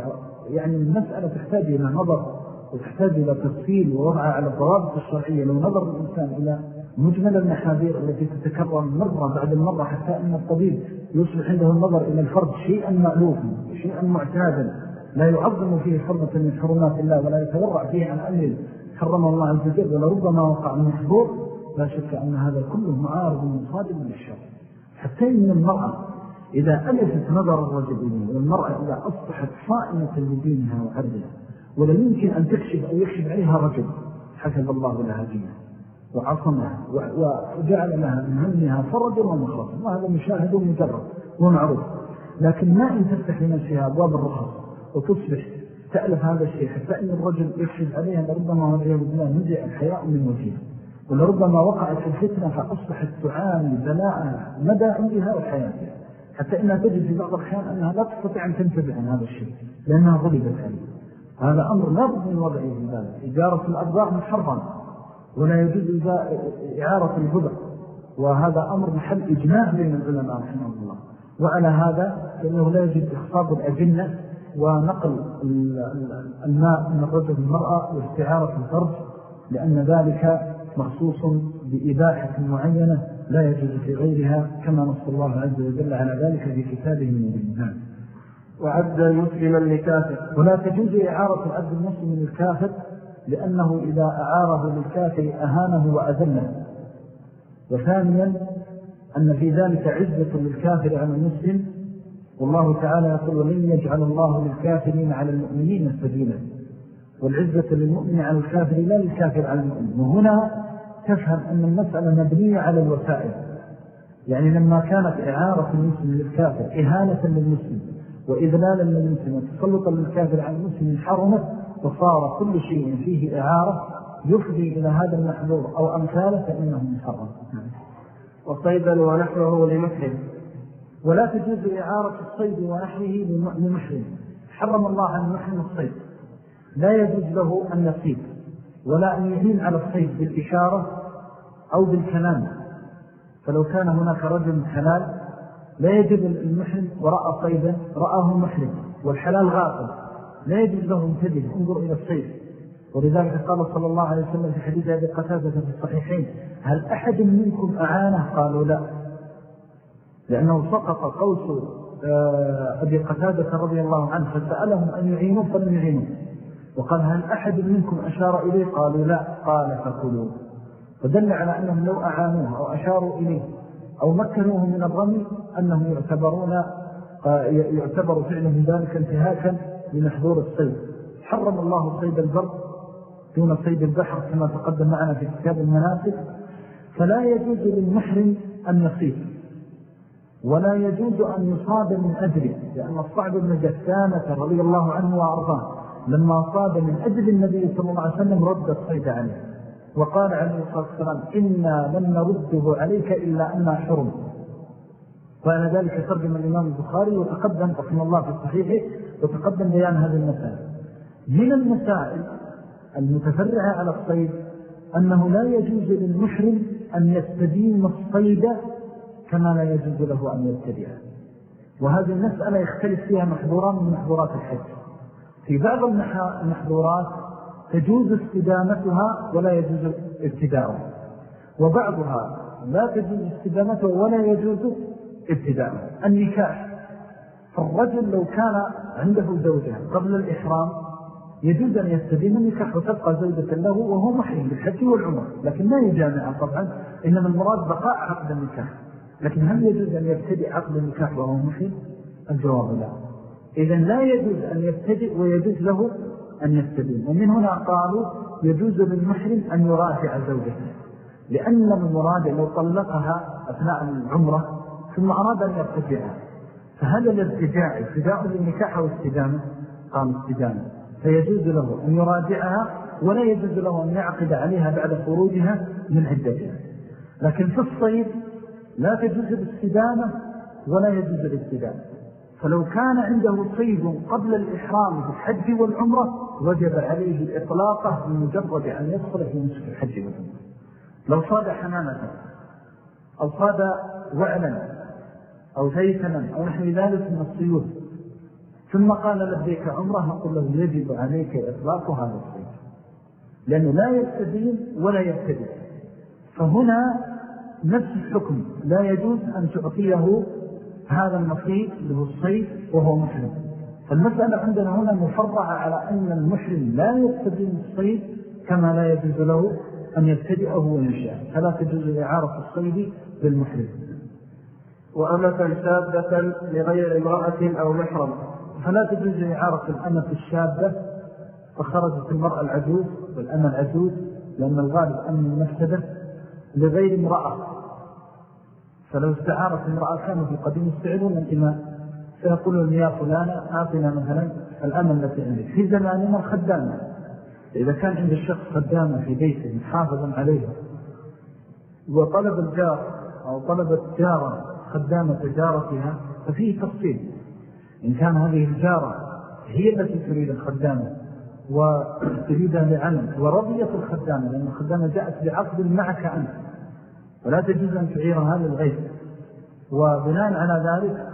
يعني المسألة تحتاج إلى نظر وتحتاج إلى تفصيل ووضعها على الضوابط الشرعية. لو نظر الإنسان إلى مجمل المحاذير التي تتكرر مرة بعد المرة حتى أن الطبيب يصبح عنده النظر إلى الفرد شيئا مألوفا شيئا معتادا. لا يعظم فيه حرمة من حرمات الله ولا يتورع فيه عن أمر حرم الله عز وجل ولربما وقع المحظور لا شك أن هذا كله معارض مصادم من الشر حتى إن المرأة إذا ألفت نظر الرجل والمرأة إذا أصبحت صائمة لدينها وعرضها ولم يمكن أن تكشف أو يكشف عليها رجل حسب الله لها دينها وعصمها وجعل لها من همها فرجا ومخرصا وهذا مشاهد مجرد ومعروف. لكن ما إن تفتح لنفسها أبواب الرخص وتصبح تألف هذا الشيء حتى أن الرجل يكشف عليها لربما والعياذ بالله نزع الحياء من وجهها ولربما وقعت الفتنة فأصبحت تعاني بلاء مدى عندها وحياتها. حتى إنها تجد في بعض الأحيان أنها لا تستطيع أن تنتبه عن هذا الشيء لأنها غلبت عليه هذا أمر لا بد من وضعه في ذلك إجارة الأرضاء محرم ولا يجوز إعارة الهدى. وهذا أمر محل إجماع بين العلماء رحمه الله. وعلى هذا فإنه لا يجب إخصاب الأجنة ونقل الماء من الرجل المرأة واستعارة الفرج لأن ذلك مخصوص بإباحة معينة لا يجوز في غيرها كما نص الله عز وجل على ذلك في كتابه المبين نعم. وعد مسلما لكافر ولا تجوز إعارة العبد المسلم للكافر لأنه إذا أعاره للكافر أهانه وأذنه وثانيا أن في ذلك عزة للكافر على المسلم. والله تعالى يقول ولن يجعل الله للكافرين على المؤمنين سبيلا. والعزة للمؤمن على الكافر لا للكافر على المؤمن. وهنا تفهم أن المسألة مبنية على الوسائل. يعني لما كانت إعارة المسلم للكافر إهانة للمسلم وإذلالا للمسلم وتسلطا للكافر على المسلم حرمت وصار كل شيء فيه إعارة يفضي إلى هذا المحظور أو أمثاله فإنه محرم. وصيدا ونحوه لمحرم. ولا تجوز إعارة الصيد ونحوه لمحرم. حرم الله عن محرم الصيد. لا يجوز له أن يصيد. ولا أن يهين على الصيد بالإشارة أو بالكلام فلو كان هناك رجل حلال لا يجب المحرم ورأى صيدا رآه محرم والحلال غاطل لا يجب له انتبه انظر إلى الصيد. ولذلك قال صلى الله عليه وسلم في حديث أبي قتادة في الصحيحين هل أحد منكم أعانه؟ قالوا لا. لأنه سقط قوس آه، أبي قتادة رضي الله عنه فسألهم أن يعينوا فلم يعينوا وقال هل أحد منكم أشار إليه؟ قالوا لا. قال فكلوا. فدل على أنهم لو أعانوه أو أشاروا إليه أو مكنوه من الرمي أنهم يعتبرون يعتبر فعلهم ذلك انتهاكا لمحظور الصيد. حرم الله صيد البر دون صيد البحر كما تقدم معنا في كتاب المناسك فلا يجوز للمحرم أن يصيد ولا يجوز أن يصاد من أجله لأن الصعب بن جثامة رضي الله عنه وأرضاه. لما صاد من أجل النبي صلى الله عليه وسلم رد الصيد عليه. وقال عليه الصلاة والسلام إنا لن نرده عليك إلا أننا حرم. وعلى ذلك ترجم الإمام البخاري وتقدم رحمه الله في صحيحه وتقدم بيان هذه المسائل. من المسائل المتفرعة على الصيد أنه لا يجوز للمحرم أن يستدين الصيد كما لا يجوز له أن يبتدئه وهذه المسألة يختلف فيها محظوران من محظورات الحج. في بعض المحظورات تجوز استدامتها ولا يجوز ابتداؤها. وبعضها لا تجوز استدامتها ولا يجوز ابتداؤها. النكاح. فالرجل لو كان عنده زوجة قبل الإحرام يجوز أن يستدين النكاح وتبقى زوجة له وهو محرم بالحج والعمر لكن لا يجامع طبعا إنما المراد بقاء عقد النكاح. لكن هل يجوز أن يبتدئ عقد النكاح وهو محرم؟ الجواب لا. إذا لا يجوز أن يبتدئ ويجوز له أن يستدين. ومن هنا قالوا يجوز للمحرم أن يراجع زوجته لأن المراد لو طلقها أثناء العمرة ثم أراد أن يرتجعها فهل الارتجاع ابتداء للنكاح أو استدامة قال استدامة فيجوز له أن يراجعها ولا يجوز له أن يعقد عليها بعد خروجها من عدتها. لكن في الصيد لا تجوز الاستدامة ولا يجوز الاستدامة. فلو كان عنده صيد قبل الإحرام في الحج والعمرة وجب عليه إطلاقه بمجرد أن يدخل في نسك الحج والعمرة. لو صاد حمامة أو صاد وعلا أو ثيثما أو نحن ذلك من الصيود ثم قال لديك عمرة نقول له يجب عليك إطلاق هذا الصيد لأنه لا يستدين ولا يبتدئ. فهنا نفس الحكم. لا يجوز أن تعطيه هذا النصيب له الصيد وهو محرم فالمسألة عندنا هنا مفرعة على أن المحرم لا يستدين الصيد كما لا يجوز له أن يبتدئه وينشأ فلا تجوز إعارة الصيد بالمحرم وأمة شابة لغير امرأة أو محرم. فلا تجوز إعارة الأمة الشابة. فخرجت المرأة العجوز والأمة العجوز لأن الغالب أمن المفسدة لغير امرأة. فلو استعارت امرأة كانوا في القديم يستعرون الإماء فيقولون يا فلانة آتنا مثلا الأمة التي عندك في زماننا الخدامة إذا كان عند الشخص خدامة في بيته محافظا عليها وطلب الجار أو طلب الجارة خدامة جارتها ففيه تفصيل. إن كان هذه الجارة هي التي تريد الخدامة وتريدها لعلم ورضية الخدامة لأن الخدامة جاءت بعقد معك أنت. ولا تجوز أن تعيرها للغير وبناء على ذلك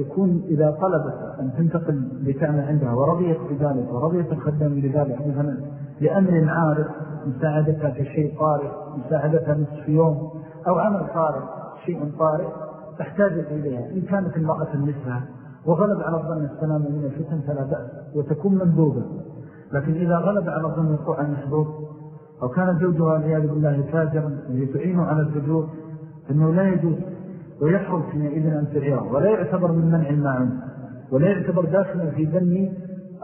يكون إذا طلبت أن تنتقل لتعمل عندها ورضيت بذلك ورضيت الخدام بذلك مثلا لأمر عارف مساعدتها في شيء طارئ مساعدتها نصف يوم أو عمل طارئ شيء طارئ تحتاج إليها. إن كانت المرأة مثلها وغلب على الظن السلام من الفتن فلا بأس وتكون مندوبة. لكن إذا غلب على الظن وقوع المحبوب أو كان زوجها والعياذ بالله فاجرا ويتعين على الفجور فإنه لا يجوز ويحرم حينئذ أن تعيره ولا يعتبر من منع الماعون ولا يعتبر داخلا في ذني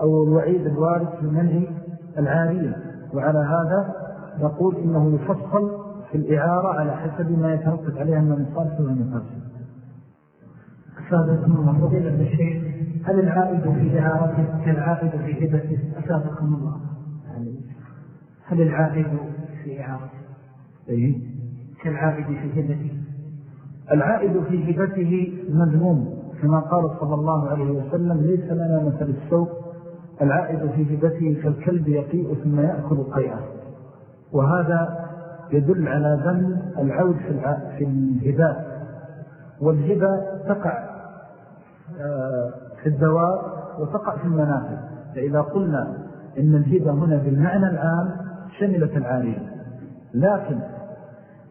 أو الوعيد الوارد في منع العارية وعلى هذا نقول إنه يفصل في الإعارة على حسب ما يترتب عليها من صالح ومن فاسد أسابقكم الله. فضيلة الشيخ هل العائد في إعارته كالعائد في هبته؟ أسابقكم الله. هل العائد في إعارته أي كالعائد في هبته. العائد في هبته مذموم كما قال صلى الله عليه وسلم ليس لنا مثل السوق. العائد في هبته كالكلب يقيء ثم يأكل القيئة وهذا يدل على ذنب العود في الهبات والهبة تقع آه، في الدواب وتقع في المنافذ. فإذا قلنا إن الهبة هنا بالمعنى العام شملت العارية لكن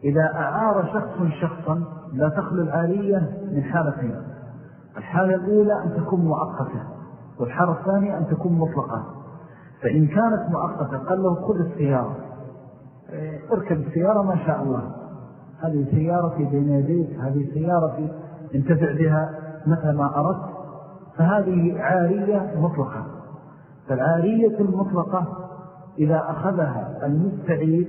إذا أعار شخص شخصا لا تخلو العارية من حالتين الحالة الأولى أن تكون مؤقتة والحالة الثانية أن تكون مطلقة. فإن كانت مؤقتة قال له خذ السيارة. اركب السيارة ما شاء الله. هذه سيارتي بين يديك هذه سيارتي انتفع بها متى ما أردت. فهذه عارية مطلقة. فالعارية المطلقة إذا أخذها المستعيد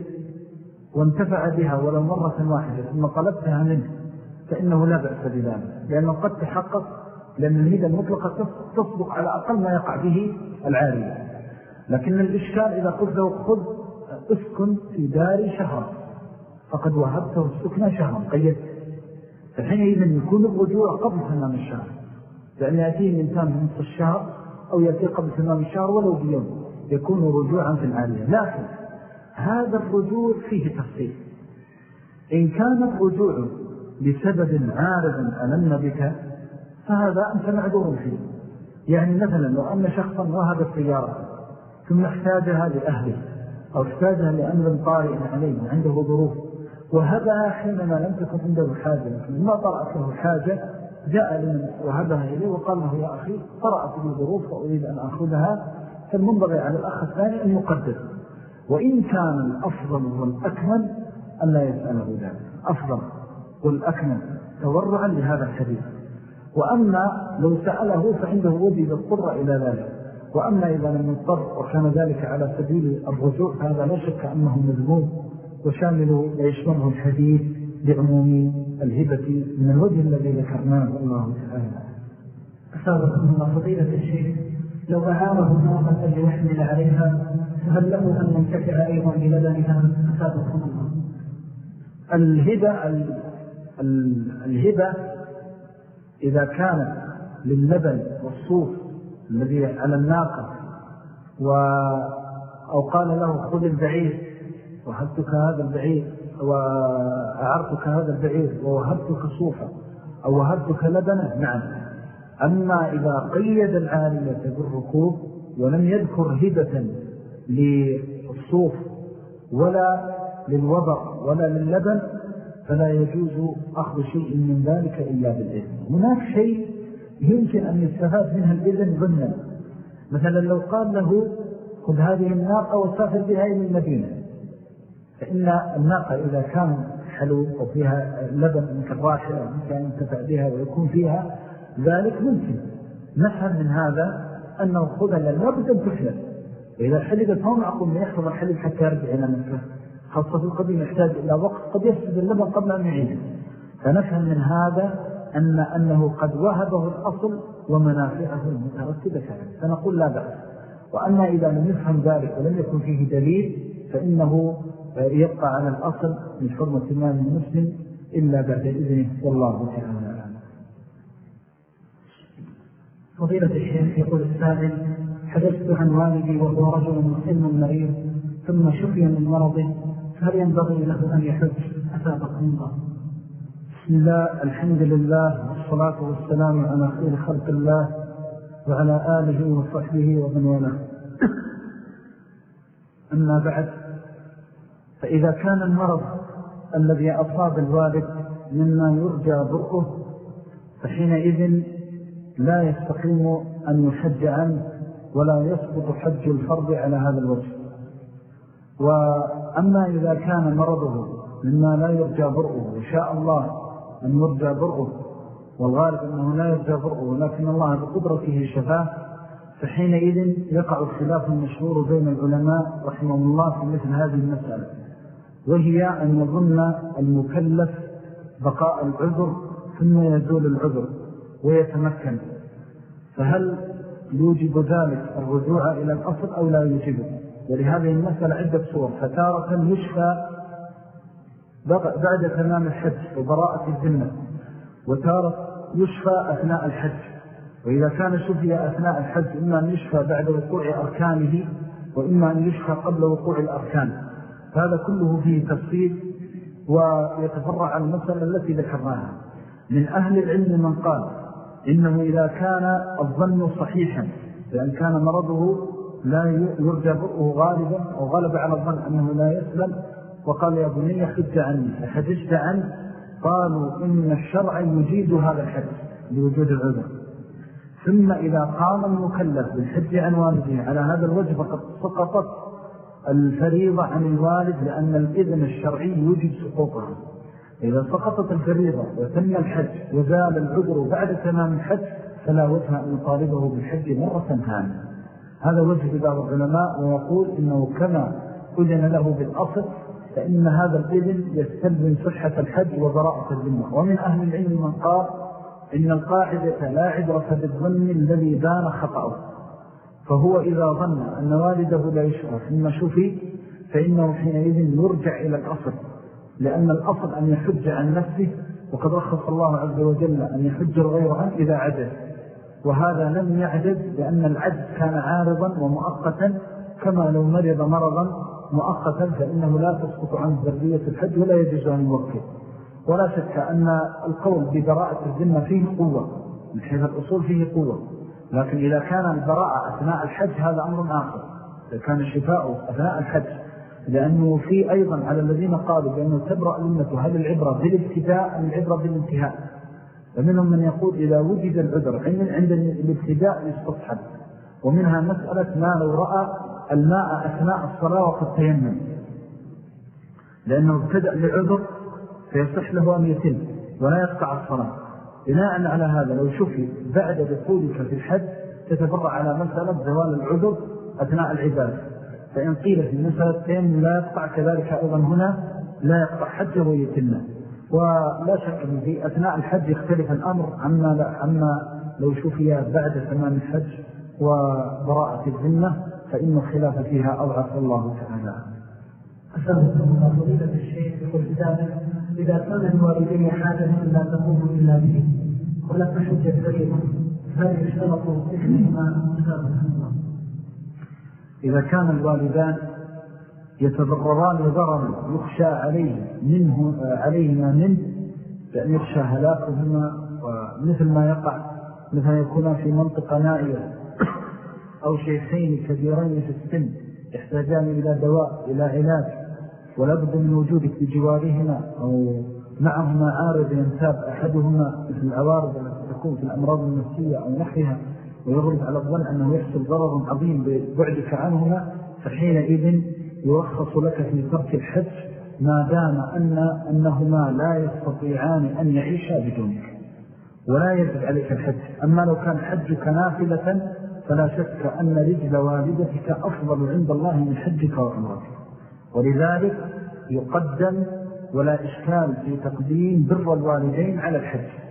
وانتفع بها ولو مرة واحدة ثم طلبتها منه فإنه لا بأس بذلك لأنه قد تحقق لأن الهدى المطلقة تصدق على أقل ما يقع به العارية. لكن الإشكال إذا قلت له خذ اسكن في دار شهر فقد وهبته السكنة شهرا قيدت فحينئذ يكون الرجوع قبل تمام الشهر لأن يأتيه الإنسان في نصف الشهر أو يأتيه قبل تمام الشهر ولو بيوم. يكون رجوعا في العالية لكن هذا الرجوع فيه تفصيل. إن كان الرجوع بسبب عارض ألم بك فهذا أنت معذور فيه. يعني مثلا لو أن شخصا وهب السيارة ثم احتاجها لأهله أو احتاجها لأمر طارئ عليه عنده ظروف وهبها حينما لم تكن عنده حاجة ما طرأت له حاجة جاء لمن وهبها إليه وقال له يا أخي طرأت لي ظروف وأريد أن أخذها فالمنبغي على الأخ الثاني أن يقدر. وإن كان الأفضل والأكمل أن لا يسأله ذلك. أفضل. والأكمل تورعا لهذا الحديث. وأما لو سأله فعنده وجد الضر إلى ذلك. وأما إذا لم يضطر وكان ذلك على سبيل الرجوع فهذا لا شك أنه مذموم. وشامل يشمله الحديث بعموم الهبة من الوجه الذي ذكرناه. الله تعالى. أسابقكم الله فضيلة الشيخ. لو أعاره ناقة ليحمل عليها هل له أن ينتفع أيضا بلبنها؟ أسابقكم الله. الهبة الهبة إذا كانت للبن والصوف الذي على الناقة و أو قال له خذ البعير وهبتك هذا البعير وأعرتك هذا البعير ووهبتك صوفا أو وهبتك لبنة نعم. أما إذا قيد العالية بالركوب ولم يذكر هبة للصوف ولا للوضع ولا للبن فلا يجوز أخذ شيء من ذلك إلا بالإذن. هناك شيء يمكن أن يستفاد منها الإذن ضمنا مثلا لو قال له خذ هذه الناقة وسافر بها إلى المدينة. فإن الناقة إذا كان حلو أو فيها لبن من كالراحلة ممكن أن ينتفع بها ويكون فيها ذلك ممكن. نفهم من هذا أنه خذ لابد أن تحلل إذا حلبت ما معقول أن يحفظ الحلب حتى يرجع إلى مكة. خاصة القديم يحتاج إلى وقت قد يفسد اللبن قبل أن يعيده فنفهم من هذا أن أنه قد وهبه الأصل ومنافعه المترتبة فنقول لا بأس. وأما إذا لم يفهم ذلك ولم يكن فيه دليل فإنه يبقى على الأصل من حرمة المال المسلم إلا بعد إذنه. والله تعالى فضيلة الشيخ يقول السائل حدثت عن والدي وهو رجل مسلم مريض ثم شفي من مرضه هل ينبغي له أن يحج؟ أثابكم الله. بسم الله الحمد لله والصلاة والسلام على خير خلق الله وعلى آله وصحبه ومن والاه. أما بعد فإذا كان المرض الذي أصاب الوالد مما يرجى برؤه فحينئذ لا يستقيم أن يحج عنه ولا يسقط حج الفرض على هذا الوجه. وأما إذا كان مرضه مما لا يرجى برؤه وشاء الله أن يرجى برؤه والغالب أنه لا يرجى برؤه ولكن الله بقدرته شفاه فحينئذ يقع الخلاف المشهور بين العلماء رحمه الله في مثل هذه المسألة وهي أن يظن المكلف بقاء العذر ثم يزول العذر. ويتمكن. فهل يوجب ذلك الرجوع إلى الأصل أو لا يوجبه ولهذه المسألة عدة صور. فتارة يشفى بعد تمام الحج وبراءة الذنة وتارة يشفى أثناء الحج. وإذا كان شفي أثناء الحج إما أن يشفى بعد وقوع أركانه وإما أن يشفى قبل وقوع الأركان. هذا كله فيه تفصيل ويتفرع عن المسألة التي ذكرناها. من أهل العلم من قال إنه إذا كان الظن صحيحا لأن كان مرضه لا يرجى برؤه غالبا أو غلب على الظن أنه لا يسلم وقال يا بني حج عني فحججت عنه؟ قالوا إن الشرع يجيد هذا الحج لوجود العذر. ثم إذا قام المكلف بالحج عن والده على هذا الوجه فقد سقطت الفريضة عن الوالد لأن الإذن الشرعي يجب سقوطها. إذا سقطت الفريضة وتم الحج وزال العذر بعد تمام الحج فلا وجه أن يطالبه بالحج مرة ثانية. هذا وجه بعض العلماء ويقول إنه كما أذن له بالأصل فإن هذا الإذن يستلزم صحة الحج وبراءة الذمة. ومن أهل العلم من قال إن القاعدة لا عبرة بالظن الذي بان خطأه. فهو إذا ظن أن والده لا يشعر ثم شفي فإنه حينئذ يرجع إلى الأصل. لأن الأصل أن يحج عن نفسه وقد رخص الله عز وجل أن يحج الغير عنه إذا عجز. وهذا لم يعجز لأن العجز كان عارضا ومؤقتا كما لو مرض مرضا مؤقتا فإنه لا تسقط عن ذرية الحج ولا يجوز أن يوكل. ولا شك أن القول ببراءة الذمة فيه قوة من حيث الأصول فيه قوة. لكن إذا كان البراءة أثناء الحج هذا أمر آخر. إذا كان الشفاء أثناء الحج. لأنه في أيضا على الذين قالوا بأنه تبرأ ذمة هل العبرة بالابتداء أم العبرة بالانتهاء. ومنهم من يقول إذا وجد العذر عند الابتداء يستصحب. ومنها مسألة ما لو رأى الماء أثناء الصلاة وقد تيمم. لأنه ابتدأ لعذر فيصح له أن يتم ولا يقطع الصلاة. بناء على هذا لو شفي بعد دخولك في الحج تتفرع على مسألة زوال العذر أثناء العبادة. فإن قيل في مسألة تيمم لا يقطع كذلك أيضا هنا لا يقطع حجه ويتمه ولا شك في أثناء الحج يختلف الأمر عما, عما لو شفي بعد تمام الحج وبراءة الذمة فإن الخلاف فيها أضعف الله تعالى. أسألكم الله الشيخ بذلك إذا كان الوالدين حاجة لا تقوم إلا به ولا تحج الفريضة هل يشترط إثنهما أسألكم الله؟ إذا كان الوالدان يتضرران ضررا يخشى عليه منه عليهما منه بأن يخشى هلاكهما ومثل ما يقع مثل يكون في منطقة نائية أو شيخين كبيرين في السن يحتاجان إلى دواء إلى علاج ولابد من وجودك بجوارهما أو معهما عارض ينتاب أحدهما مثل العوارض التي تكون في الأمراض النفسية أو نحيها ويغلب على الظن أنه يحصل ضرر عظيم ببعدك عنهما فحينئذ يرخص لك في ترك الحج ما دام أن أنهما لا يستطيعان أن يعيشا بدونك ولا يجب عليك الحج أما لو كان حجك نافلة فلا شك أن رجل والدتك أفضل عند الله من حجك وعمرك. ولذلك يقدم ولا إشكال في تقديم بر الوالدين على الحج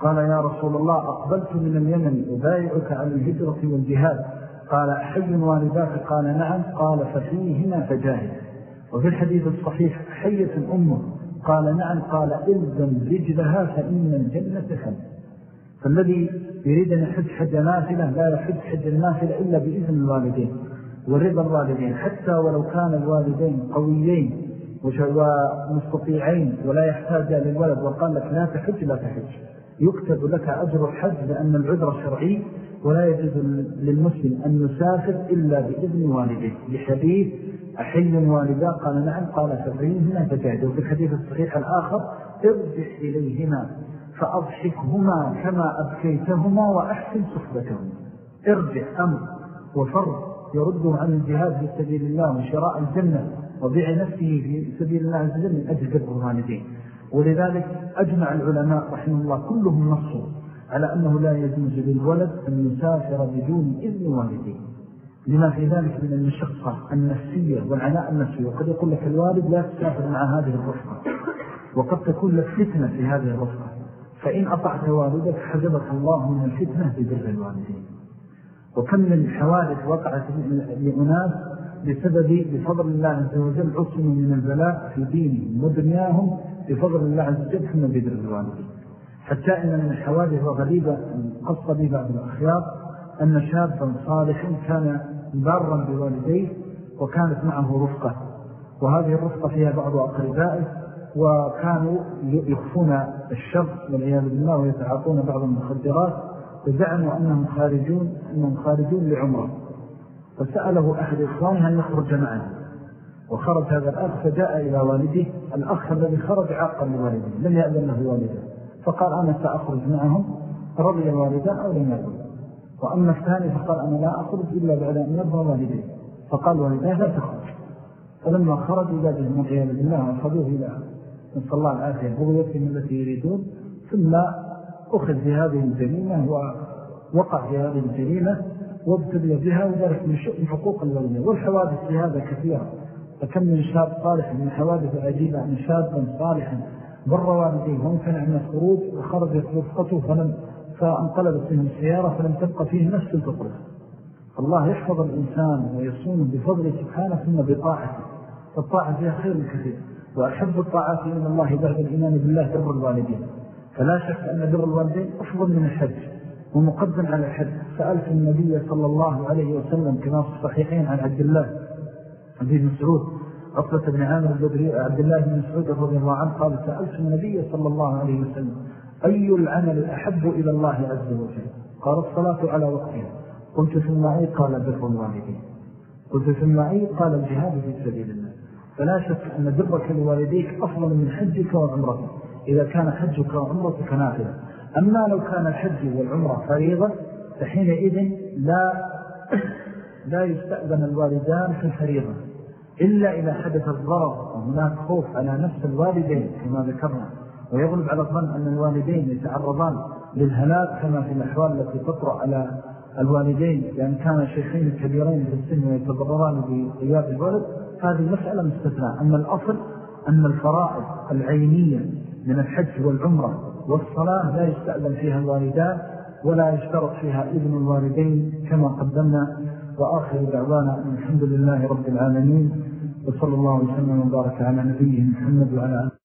قال يا رسول الله أقبلت من اليمن أبايعك على الهجرة والجهاد. قال أحي والداك؟ قال نعم. قال ففيهما فجاهد. وفي الحديث الصحيح حية أمه. قال نعم. قال إلزم رجلها فإن الجنة خلق فالذي يريد أن يحج حج نافلة لا يحج حج النافلة إلا بإذن الوالدين ورضا الوالدين. حتى ولو كان الوالدين قويين ومستطيعين ولا يحتاج للولد وقال لك لا تحج لا تحج. يكتب لك أجر الحج لأن العذر شرعي ولا يجوز للمسلم أن يسافر إلا بإذن والديه لحديث أحل والدا قال نعم قال فبريهما فجعد وفي الحديث الصحيح الآخر ارجع إليهما فأضحكهما كما أبكيتهما وأحسن صحبتهما. ارجع أمر وفر يرده عن الجهاد في سبيل الله وشراء الجنة وبيع نفسه في سبيل الله عز وجل من أجل قدر الوالدين. ولذلك أجمع العلماء رحمه الله كلهم نصوا على أنه لا يجوز للولد أن يسافر بدون إذن والديه. لما في ذلك من المشقة النفسية والعناء النفسي وقد يقول لك الوالد لا تسافر مع هذه الرفقة. وقد تكون لك فتنة في هذه الرفقة. فإن أطعت والدك حجبك الله من الفتنة ببر الوالدين. وكم من الحوادث وقعت لأناس بسبب بفضل الله عز وجل عصموا من البلاء في دينهم ودنياهم بفضل الله عز وجل ثم الوالدين حتى إن من الحوادث الغريبة قصة لي بعض الأخيار أن شابا صالحا كان بارا بوالديه وكانت معه رفقة. وهذه الرفقة فيها بعض أقربائه وكانوا يخفون الشر والعياذ بالله ويتعاطون بعض المخدرات وزعموا أنهم خارجون, أنهم خارجون لعمره. فسأله أحد إخوانه أن يخرج معه. وخرج هذا الأخ فجاء إلى والده الأخ الذي خرج عاقا لوالده لم يأذن له والده. فقال أنا سأخرج معهم رضي الوالدان أو لم يأذن وأما الثاني فقال أنا لا أخرج إلا بعد أن يرضى والدي فقال والديه لا تخرج. فلما خرج إلى بهم والعياذ بالله وأخذوه إلى نسأل الله العافية بغيتهم التي يريدون. ثم أخذ في هذه الجريمة ووقع في هذه الجريمة وابتدي بها وذلك من شؤم حقوق الوالدين. والحوادث في هذا كثيرة. فكم من شاب صالح من حوادث عجيبة من شاب صالحا بر والديه وامتنع من الخروج وخرجت رفقته فلم فانقلبت منه السيارة فلم تبقى فيه نفس الفطرة الله يحفظ الإنسان ويصونه بفضله سبحانه ثم بطاعته. فالطاعة فيها خير كثير. وأحب الطاعات من الله بعد الإيمان بالله بر الوالدين. فلا شك أن بر الوالدين أفضل من الحج ومقدم على الحج. سألت النبي صلى الله عليه وسلم كما في الصحيحين عن عبد الله عبد مسعود عقبة بن عامر البدري عبد الله بن مسعود رضي الله عنه قال سألت النبي صلى الله عليه وسلم أي العمل أحب إلى الله عز وجل؟ قال الصلاة على وقتها. قلت ثم أي قال بر الوالدين. قلت ثم أي قال الجهاد في سبيل الله. فلا شك أن برك لوالديك أفضل من حجك وعمرتك إذا كان حجك وعمرتك نافلة أما لو كان الحج والعمرة فريضة فحينئذ لا لا يستأذن الوالدان في الفريضة. إلا إذا حدث الضرر وهناك خوف على نفس الوالدين كما ذكرنا. ويغلب على الظن أن الوالدين يتعرضان للهلاك كما في الأحوال التي تطرأ على الوالدين. لأن كان شيخين كبيرين في السن ويتضرران بغياب الولد. هذه مسألة مستثناء أما الأصل أن الفرائض العينية من الحج والعمرة والصلاة لا يستأذن فيها الوالدان ولا يشترط فيها إذن الوالدين كما قدمنا. وآخر دعوانا الحمد لله رب العالمين. وصلى الله وسلم وبارك على نبيه محمد وعلى آله